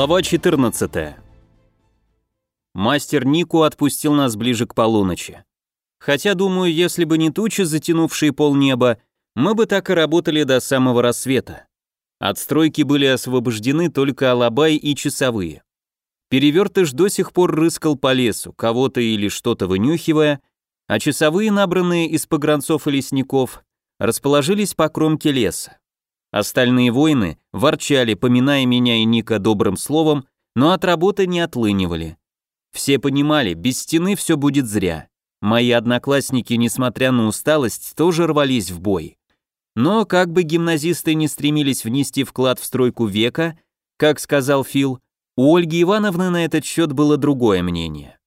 Глава 14. Мастер Нику отпустил нас ближе к полуночи. Хотя, думаю, если бы не тучи, затянувшие полнеба, мы бы так и работали до самого рассвета. От стройки были освобождены только алабай и часовые. Перевертыш до сих пор рыскал по лесу, кого-то или что-то вынюхивая, а часовые, набранные из погранцов и лесников, расположились по кромке леса. Остальные воины ворчали, поминая меня и Ника добрым словом, но от работы не отлынивали. Все понимали, без стены все будет зря. Мои одноклассники, несмотря на усталость, тоже рвались в бой. Но как бы гимназисты не стремились внести вклад в стройку века, как сказал Фил, у Ольги Ивановны на этот счет было другое мнение.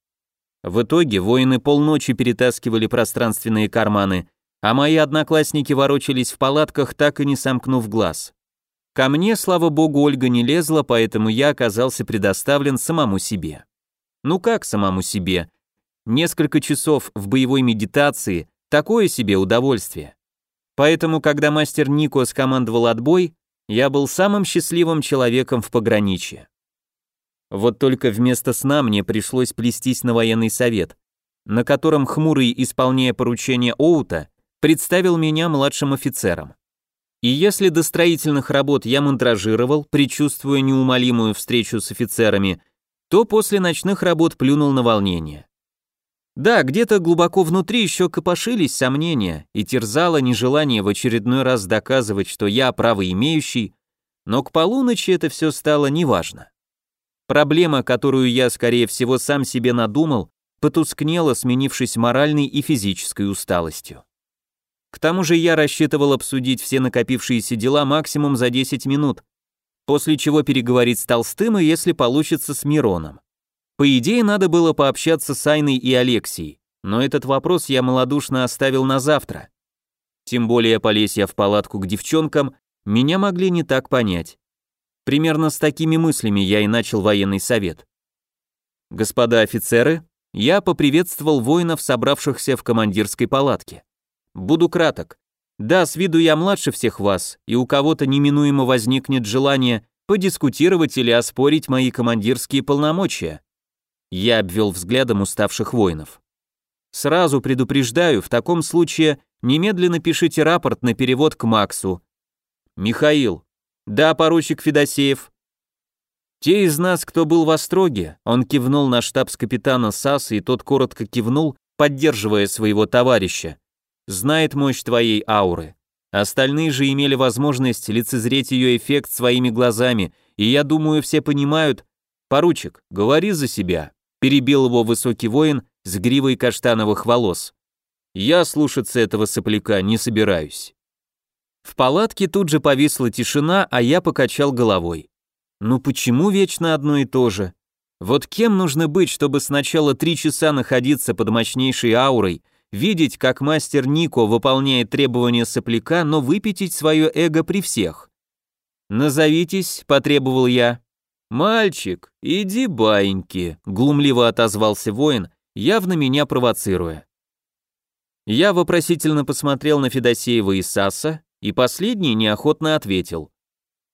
В итоге воины полночи перетаскивали пространственные карманы, а мои одноклассники ворочались в палатках, так и не сомкнув глаз. Ко мне, слава богу, Ольга не лезла, поэтому я оказался предоставлен самому себе. Ну как самому себе? Несколько часов в боевой медитации – такое себе удовольствие. Поэтому, когда мастер Нико скомандовал отбой, я был самым счастливым человеком в пограничье. Вот только вместо сна мне пришлось плестись на военный совет, на котором хмурый, исполняя поручение Оута, представил меня младшим офицером. И если до строительных работ я мандражировал, предчувствуя неумолимую встречу с офицерами, то после ночных работ плюнул на волнение. Да, где-то глубоко внутри еще копошились сомнения и терзало нежелание в очередной раз доказывать, что я правоимеющий, но к полуночи это все стало неважно. Проблема, которую я, скорее всего, сам себе надумал, потускнела, сменившись моральной и физической усталостью. К тому же я рассчитывал обсудить все накопившиеся дела максимум за 10 минут, после чего переговорить с Толстым и, если получится, с Мироном. По идее, надо было пообщаться с Айной и Алексией, но этот вопрос я малодушно оставил на завтра. Тем более, полезь я в палатку к девчонкам, меня могли не так понять. Примерно с такими мыслями я и начал военный совет. Господа офицеры, я поприветствовал воинов, собравшихся в командирской палатке. Буду краток. Да, с виду я младше всех вас, и у кого-то неминуемо возникнет желание подискутировать или оспорить мои командирские полномочия. Я обвел взглядом уставших воинов. Сразу предупреждаю, в таком случае немедленно пишите рапорт на перевод к Максу. Михаил. Да, поручик Федосеев. Те из нас, кто был в Остроге, он кивнул на штабс-капитана САС, и тот коротко кивнул, поддерживая своего товарища знает мощь твоей ауры. Остальные же имели возможность лицезреть ее эффект своими глазами, и я думаю, все понимают... Поручик, говори за себя, перебил его высокий воин с гривой каштановых волос. Я слушаться этого сопляка не собираюсь. В палатке тут же повисла тишина, а я покачал головой. Ну почему вечно одно и то же? Вот кем нужно быть, чтобы сначала три часа находиться под мощнейшей аурой, видеть, как мастер Нико выполняет требования сопляка, но выпятить свое эго при всех. «Назовитесь», — потребовал я. «Мальчик, иди баиньки», — глумливо отозвался воин, явно меня провоцируя. Я вопросительно посмотрел на Федосеева и Саса, и последний неохотно ответил.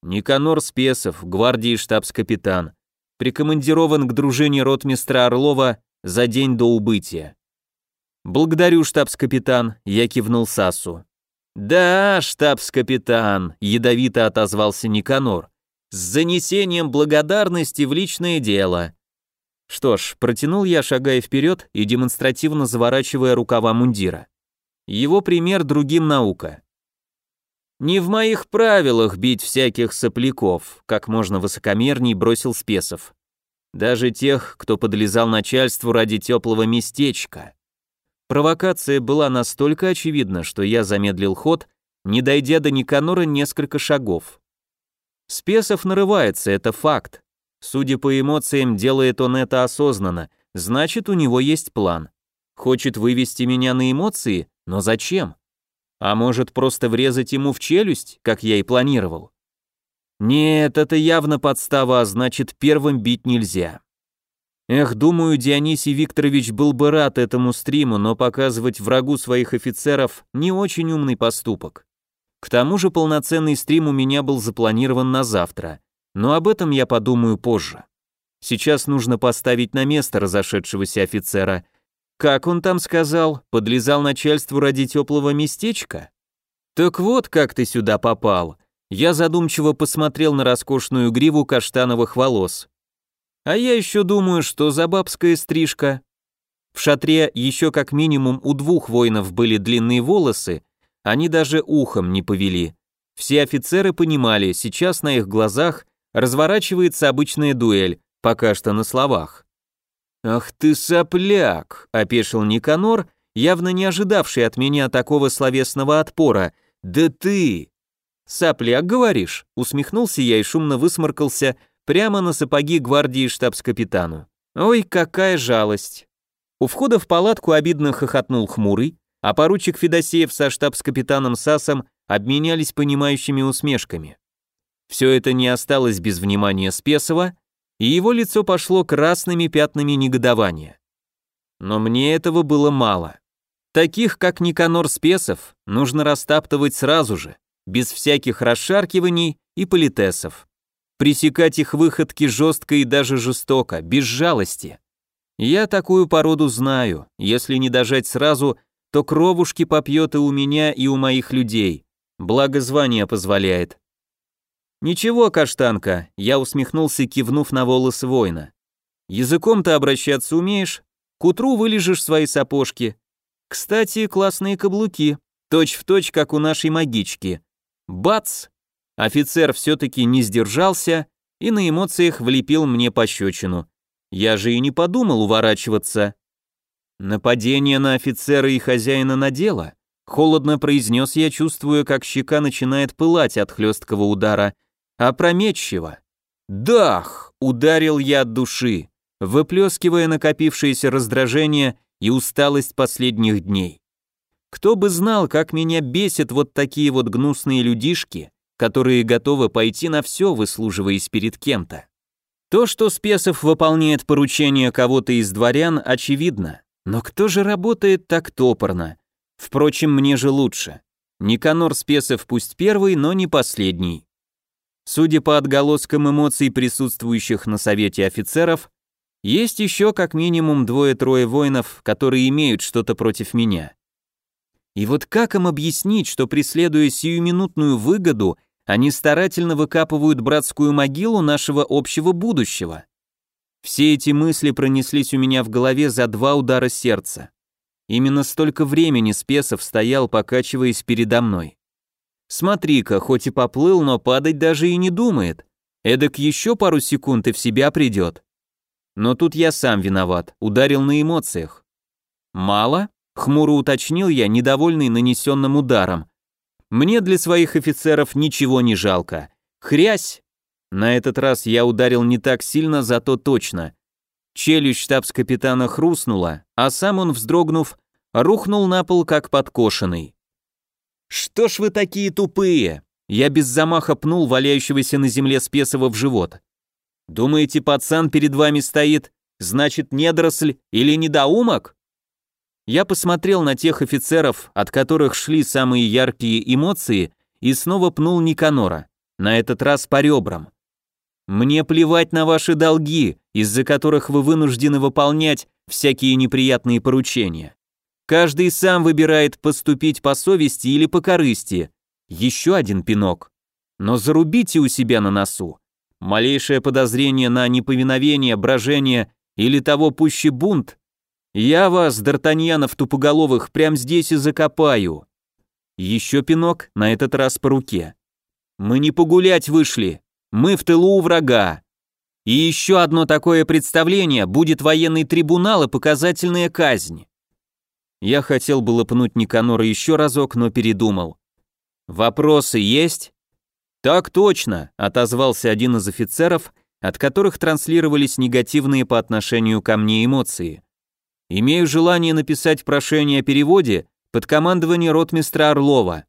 Никанор Спесов, гвардии штабс-капитан, прикомандирован к дружине ротмистра Орлова за день до убытия. «Благодарю, штабс-капитан», — я кивнул Сасу. «Да, штабс-капитан», — ядовито отозвался Никанор, «с занесением благодарности в личное дело». Что ж, протянул я, шагая вперед и демонстративно заворачивая рукава мундира. Его пример другим наука. «Не в моих правилах бить всяких сопляков», как можно высокомерней бросил Спесов. «Даже тех, кто подлезал начальству ради теплого местечка». Провокация была настолько очевидна, что я замедлил ход, не дойдя до Никанора несколько шагов. Спесов нарывается, это факт. Судя по эмоциям, делает он это осознанно, значит, у него есть план. Хочет вывести меня на эмоции, но зачем? А может, просто врезать ему в челюсть, как я и планировал? Нет, это явно подстава, а значит, первым бить нельзя. Эх, думаю, Дионисий Викторович был бы рад этому стриму, но показывать врагу своих офицеров не очень умный поступок. К тому же полноценный стрим у меня был запланирован на завтра, Но об этом я подумаю позже. Сейчас нужно поставить на место разошедшегося офицера. Как он там сказал, подлезал начальству ради теплого местечка? Так вот, как ты сюда попал. Я задумчиво посмотрел на роскошную гриву каштановых волос. А я еще думаю, что за бабская стрижка. В шатре еще как минимум у двух воинов были длинные волосы, они даже ухом не повели. Все офицеры понимали, сейчас на их глазах разворачивается обычная дуэль, пока что на словах. «Ах ты сопляк!» — опешил Никанор, явно не ожидавший от меня такого словесного отпора. «Да ты!» «Сопляк, говоришь?» — усмехнулся я и шумно высморкался прямо на сапоги гвардии штабс-капитану. «Ой, какая жалость!» У входа в палатку обидно хохотнул хмурый, а поручик Федосеев со штабс-капитаном Сасом обменялись понимающими усмешками. Все это не осталось без внимания Спесова, и его лицо пошло красными пятнами негодования. Но мне этого было мало. Таких, как Никанор Спесов, нужно растаптывать сразу же, без всяких расшаркиваний и политесов. Пресекать их выходки жестко и даже жестоко, без жалости. Я такую породу знаю, если не дожать сразу, то кровушки попьет и у меня, и у моих людей. Благо звание позволяет. Ничего, каштанка, я усмехнулся, кивнув на волосы воина. Языком-то обращаться умеешь? К утру вылежишь свои сапожки. Кстати, классные каблуки, точь в точь, как у нашей магички. Бац! Офицер все-таки не сдержался и на эмоциях влепил мне пощечину. Я же и не подумал уворачиваться. Нападение на офицера и хозяина на дело. Холодно произнес я, чувствуя, как щека начинает пылать от хлесткого удара. Опрометчиво. Дах! Ударил я от души, выплескивая накопившееся раздражение и усталость последних дней. Кто бы знал, как меня бесят вот такие вот гнусные людишки, которые готовы пойти на все, выслуживаясь перед кем-то. То, что Спесов выполняет поручения кого-то из дворян, очевидно. Но кто же работает так топорно? Впрочем, мне же лучше. Никанор Спесов пусть первый, но не последний. Судя по отголоскам эмоций присутствующих на совете офицеров, есть еще как минимум двое-трое воинов, которые имеют что-то против меня. И вот как им объяснить, что преследуя сиюминутную выгоду, они старательно выкапывают братскую могилу нашего общего будущего. Все эти мысли пронеслись у меня в голове за два удара сердца. Именно столько времени Спесов стоял, покачиваясь передо мной. Смотри-ка, хоть и поплыл, но падать даже и не думает. Эдак еще пару секунд и в себя придет. Но тут я сам виноват, ударил на эмоциях. Мало? Хмуро уточнил я, недовольный нанесенным ударом. Мне для своих офицеров ничего не жалко. Хрясь! На этот раз я ударил не так сильно, зато точно. Челюсть штабс-капитана хрустнула, а сам он, вздрогнув, рухнул на пол как подкошенный. «Что ж вы такие тупые?» Я без замаха пнул валяющегося на земле Спесова в живот. «Думаете, пацан перед вами стоит, значит, недоросль или недоумок?» Я посмотрел на тех офицеров, от которых шли самые яркие эмоции, и снова пнул Никанора, на этот раз по ребрам. «Мне плевать на ваши долги, из-за которых вы вынуждены выполнять всякие неприятные поручения. Каждый сам выбирает поступить по совести или по корысти. Еще один пинок. Но зарубите у себя на носу. Малейшее подозрение на неповиновение, брожение или того пуще бунт я вас, Д'Артаньянов тупоголовых, прямо здесь и закопаю. Еще пинок, на этот раз по руке. Мы не погулять вышли, мы в тылу у врага. И еще одно такое представление, будет военный трибунал и показательная казнь. Я хотел было пнуть Никанора еще разок, но передумал. «Вопросы есть?» «Так точно», — отозвался один из офицеров, от которых транслировались негативные по отношению ко мне эмоции. Имею желание написать прошение о переводе под командование ротмистра Орлова.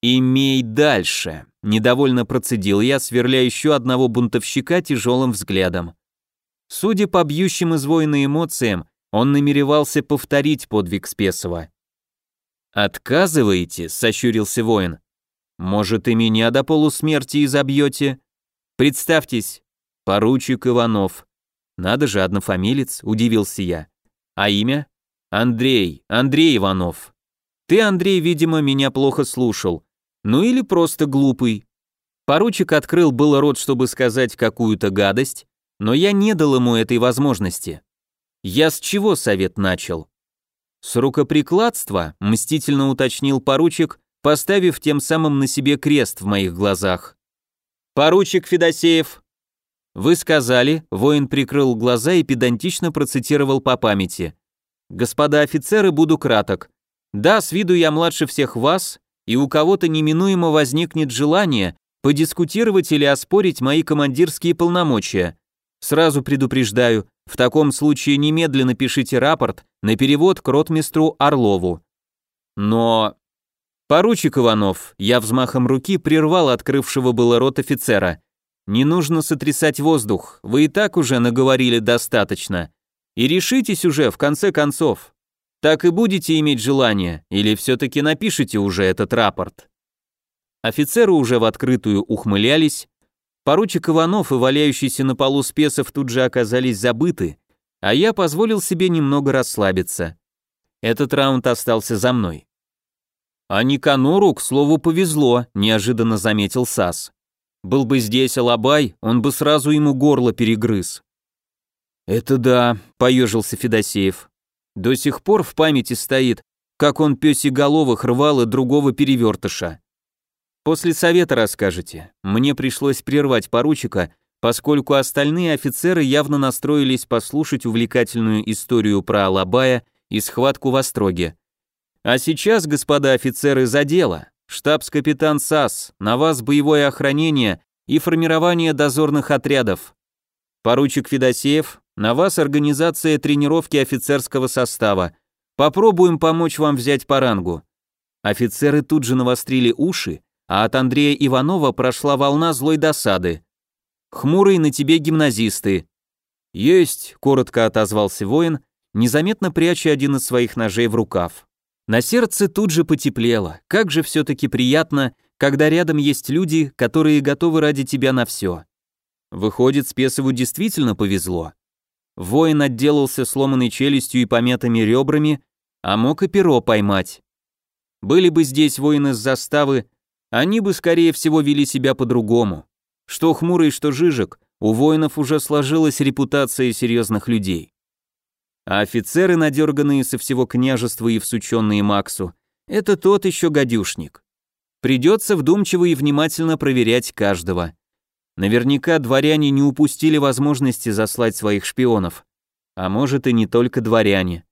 «Имей дальше», — недовольно процедил я, сверля еще одного бунтовщика тяжелым взглядом. Судя по бьющим из воина эмоциям, он намеревался повторить подвиг Спесова. «Отказываете?» — сощурился воин. «Может, и меня до полусмерти изобьете?» Представьтесь, поручик Иванов. Надо же, однофамилец, удивился я. А имя? Андрей, Андрей Иванов. Ты, Андрей, видимо, меня плохо слушал. Ну или просто глупый. Поручик открыл было рот, чтобы сказать какую-то гадость, но я не дал ему этой возможности. Я с чего совет начал? С рукоприкладства, мстительно уточнил поручик, поставив тем самым на себе крест в моих глазах. «Поручик Федосеев!» «Вы сказали», — воин прикрыл глаза и педантично процитировал по памяти. «Господа офицеры, буду краток. Да, с виду я младше всех вас, и у кого-то неминуемо возникнет желание подискутировать или оспорить мои командирские полномочия. Сразу предупреждаю, в таком случае немедленно пишите рапорт на перевод к ротмистру Орлову. Но... Поручик Иванов, я взмахом руки прервал открывшего было рот офицера. Не нужно сотрясать воздух, вы и так уже наговорили достаточно. И решитесь уже, в конце концов. Так и будете иметь желание, или все-таки напишите уже этот рапорт. Офицеры уже в открытую ухмылялись, поручик Иванов и валяющийся на полу спесов тут же оказались забыты, а я позволил себе немного расслабиться. Этот раунд остался за мной. А Никанору, к слову, повезло, неожиданно заметил Сас. Был бы здесь Алабай, он бы сразу ему горло перегрыз. Это да, поежился Федосеев. До сих пор в памяти стоит, как он пёсеголовых рвал и другого перевертыша. После совета расскажете. Мне пришлось прервать поручика, поскольку остальные офицеры явно настроились послушать увлекательную историю про Алабая и схватку в Остроге. А сейчас, господа офицеры, за дело. Штабс-капитан САС, на вас боевое охранение и формирование дозорных отрядов. Поручик Федосеев, на вас организация тренировки офицерского состава. Попробуем помочь вам взять по рангу. Офицеры тут же навострили уши, а от Андрея Иванова прошла волна злой досады. Хмурый на тебе гимназисты. Есть, коротко отозвался воин, незаметно пряча один из своих ножей в рукав. На сердце тут же потеплело. Как же все-таки приятно, когда рядом есть люди, которые готовы ради тебя на все. Выходит, Спесову действительно повезло. Воин отделался сломанной челюстью и помятыми ребрами, а мог и перо поймать. Были бы здесь воины с заставы, они бы, скорее всего, вели себя по-другому. Что хмурый, что жижик, у воинов уже сложилась репутация серьезных людей. А офицеры, надерганные со всего княжества и всученные Максу, это тот еще гадюшник. Придется вдумчиво и внимательно проверять каждого. Наверняка дворяне не упустили возможности заслать своих шпионов. А может и не только дворяне.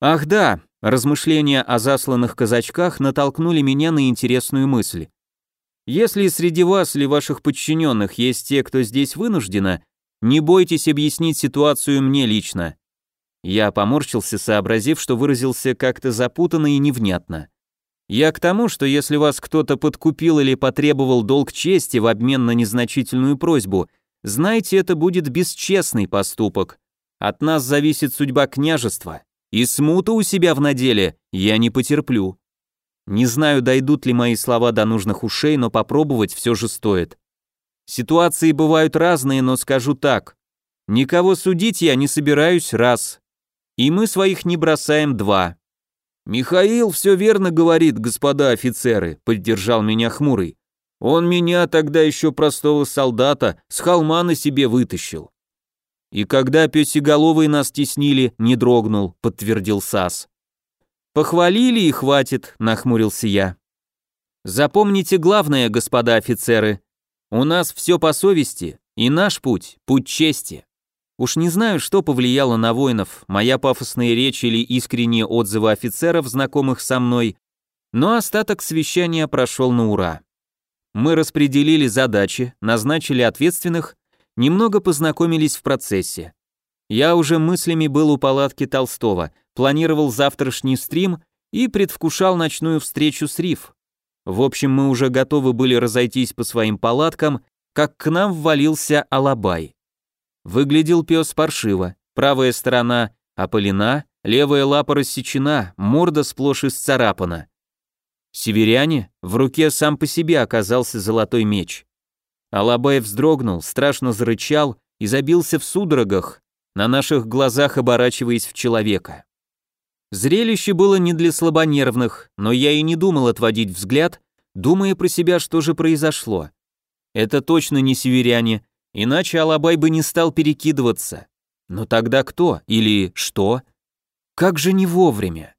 Ах да, размышления о засланных казачках натолкнули меня на интересную мысль. Если среди вас или ваших подчиненных есть те, кто здесь вынуждена, не бойтесь объяснить ситуацию мне лично. Я поморщился, сообразив, что выразился как-то запутанно и невнятно. Я к тому, что если вас кто-то подкупил или потребовал долг чести в обмен на незначительную просьбу, знайте, это будет бесчестный поступок. От нас зависит судьба княжества, и смуту у себя в наделе я не потерплю. Не знаю, дойдут ли мои слова до нужных ушей, но попробовать все же стоит. Ситуации бывают разные, но скажу так. Никого судить я не собираюсь, раз. И мы своих не бросаем два. Михаил все верно говорит, господа офицеры, поддержал меня хмурый. Он меня тогда еще простого солдата с холма на себе вытащил. И когда песеголовые нас теснили, не дрогнул, подтвердил Сас. Похвалили и хватит, нахмурился я. Запомните главное, господа офицеры. У нас все по совести, и наш путь путь чести. Уж не знаю, что повлияло на воинов, моя пафосная речь или искренние отзывы офицеров, знакомых со мной, но остаток совещания прошел на ура. Мы распределили задачи, назначили ответственных, немного познакомились в процессе. Я уже мыслями был у палатки Толстого, планировал завтрашний стрим и предвкушал ночную встречу с Риф. В общем, мы уже готовы были разойтись по своим палаткам, как к нам ввалился Алабай. Выглядел пес паршиво, правая сторона опалена, левая лапа рассечена, морда сплошь исцарапана. Северяне, в руке сам по себе оказался золотой меч. Алабай вздрогнул, страшно зарычал и забился в судорогах, на наших глазах оборачиваясь в человека. Зрелище было не для слабонервных, но я и не думал отводить взгляд, думая про себя, что же произошло. Это точно не северяне, иначе Алабай бы не стал перекидываться. Но тогда кто или что? Как же не вовремя?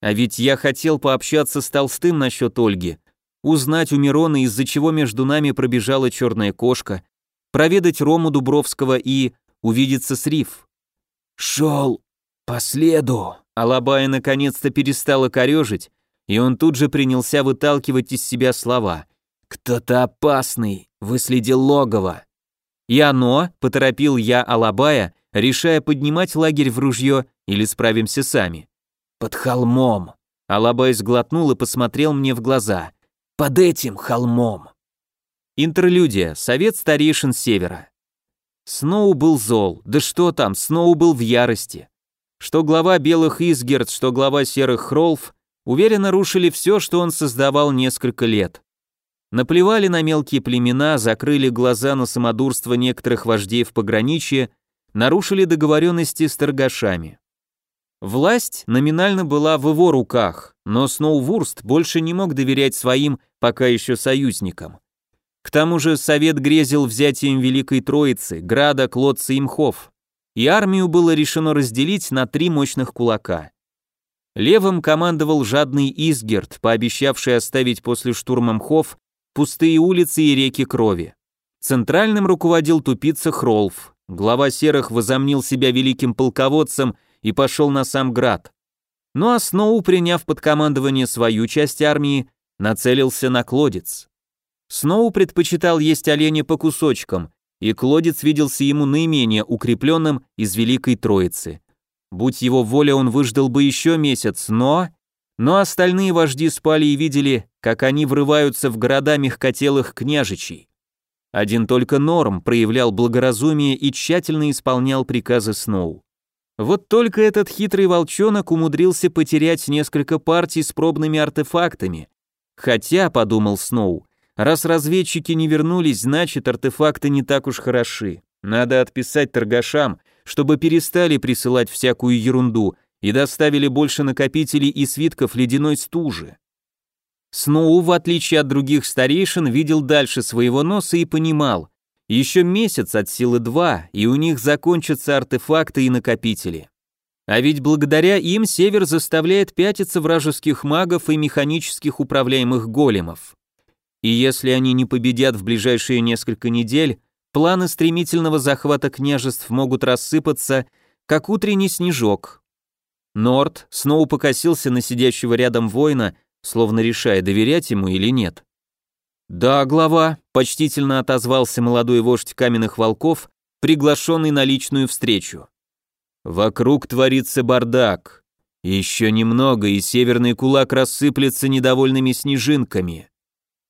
А ведь я хотел пообщаться с Толстым насчет Ольги, узнать у Мирона, из-за чего между нами пробежала черная кошка, проведать Рому Дубровского и увидеться с Риф. «Шел по следу», Алабая наконец-то перестала корежить, и он тут же принялся выталкивать из себя слова. «Кто-то опасный, выследил логово». «И оно», — поторопил я Алабая, решая поднимать лагерь в ружье или справимся сами. «Под холмом». Алабай сглотнул и посмотрел мне в глаза. «Под этим холмом». Интерлюдия. Совет старейшин Севера. Сноу был зол. Да что там, Сноу был в ярости. Что глава белых Изгерт, что глава серых Хролф уверенно рушили все, что он создавал несколько лет. Наплевали на мелкие племена, закрыли глаза на самодурство некоторых вождей в пограничье, нарушили договоренности с торгашами. Власть номинально была в его руках, но Сноувурст больше не мог доверять своим пока еще союзникам. К тому же Совет грезил взятием Великой Троицы, Града, Клодца и Мхов и армию было решено разделить на три мощных кулака. Левым командовал жадный Изгерт, пообещавший оставить после штурма Мхов пустые улицы и реки крови. Центральным руководил тупица Хролф. Глава серых возомнил себя великим полководцем и пошел на сам град. Ну а Сноу, приняв под командование свою часть армии, нацелился на Клодец. Сноу предпочитал есть оленя по кусочкам, и Клодец виделся ему наименее укрепленным из Великой Троицы. Будь его воля, он выждал бы еще месяц, но... Но остальные вожди спали и видели, как они врываются в города мягкотелых княжичей. Один только Норм проявлял благоразумие и тщательно исполнял приказы Сноу. Вот только этот хитрый волчонок умудрился потерять несколько партий с пробными артефактами. Хотя, подумал Сноу, Раз разведчики не вернулись, значит, артефакты не так уж хороши. Надо отписать торгашам, чтобы перестали присылать всякую ерунду и доставили больше накопителей и свитков ледяной стужи. Сноу, в отличие от других старейшин, видел дальше своего носа и понимал, еще месяц от силы два, и у них закончатся артефакты и накопители. А ведь благодаря им Север заставляет пятиться вражеских магов и механических управляемых големов. И если они не победят в ближайшие несколько недель, планы стремительного захвата княжеств могут рассыпаться, как утренний снежок. Норт снова покосился на сидящего рядом воина, словно решая, доверять ему или нет. «Да, глава», — почтительно отозвался молодой вождь каменных волков, приглашенный на личную встречу. «Вокруг творится бардак. Еще немного, и северный кулак рассыплется недовольными снежинками.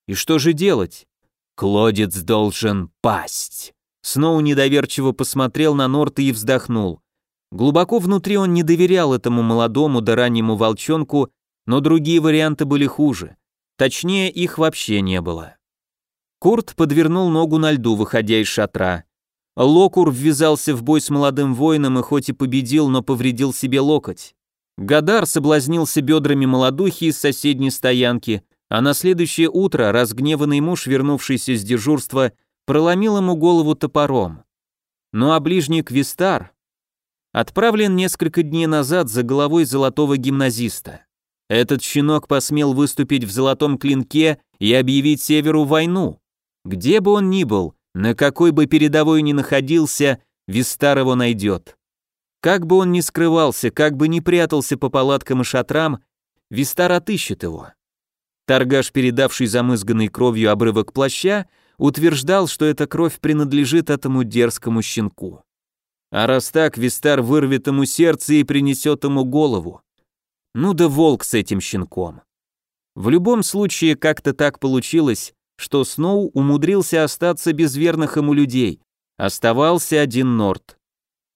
И что же делать? Клодец должен пасть. Сноу недоверчиво посмотрел на Норта и вздохнул. Глубоко внутри он не доверял этому молодому да раннему волчонку, но другие варианты были хуже. Точнее, их вообще не было. Курт подвернул ногу на льду, выходя из шатра. Локур ввязался в бой с молодым воином и хоть и победил, но повредил себе локоть. Гадар соблазнился бедрами молодухи из соседней стоянки, а на следующее утро разгневанный муж, вернувшийся с дежурства, проломил ему голову топором. Ну а ближник Вистар отправлен несколько дней назад за головой золотого гимназиста. Этот щенок посмел выступить в золотом клинке и объявить Северу войну. Где бы он ни был, на какой бы передовой ни находился, Вистар его найдет. Как бы он ни скрывался, как бы ни прятался по палаткам и шатрам, Вистар отыщет его. Торгаш, передавший замызганной кровью обрывок плаща, утверждал, что эта кровь принадлежит этому дерзкому щенку. А раз так, Вистар вырвет ему сердце и принесет ему голову. Ну да волк с этим щенком. В любом случае, как-то так получилось, что Сноу умудрился остаться без верных ему людей. Оставался один Норт.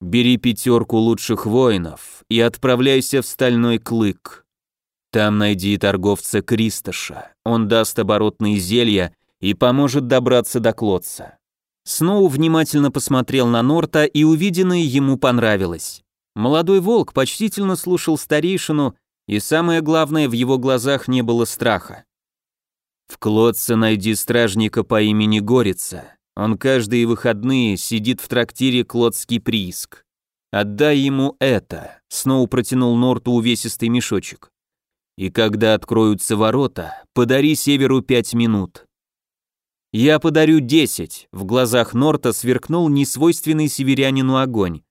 «Бери пятерку лучших воинов и отправляйся в Стальной Клык. Там найди торговца Кристоша, он даст оборотные зелья и поможет добраться до Клодца. Сноу внимательно посмотрел на Норта, и увиденное ему понравилось. Молодой волк почтительно слушал старейшину, и самое главное, в его глазах не было страха. «В Клодце найди стражника по имени Горица. Он каждые выходные сидит в трактире Клодский прииск. Отдай ему это», — Сноу протянул Норту увесистый мешочек. «И когда откроются ворота, подари Северу пять минут. «Я подарю десять», — в глазах Норта сверкнул несвойственный северянину огонь.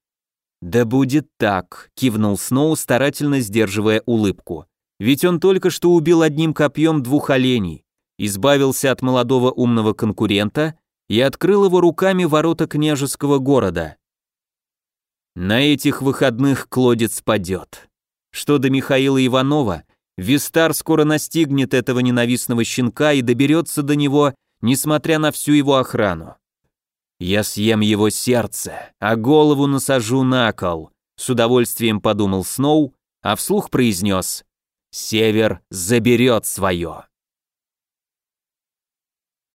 «Да будет так», — кивнул Сноу, старательно сдерживая улыбку. «Ведь он только что убил одним копьем двух оленей, избавился от молодого умного конкурента и открыл его руками ворота княжеского города. На этих выходных Клодец падет. Что до Михаила Иванова, Вистар скоро настигнет этого ненавистного щенка и доберется до него несмотря на всю его охрану. «Я съем его сердце, а голову насажу на кол», с удовольствием подумал Сноу, а вслух произнес «Север заберет свое».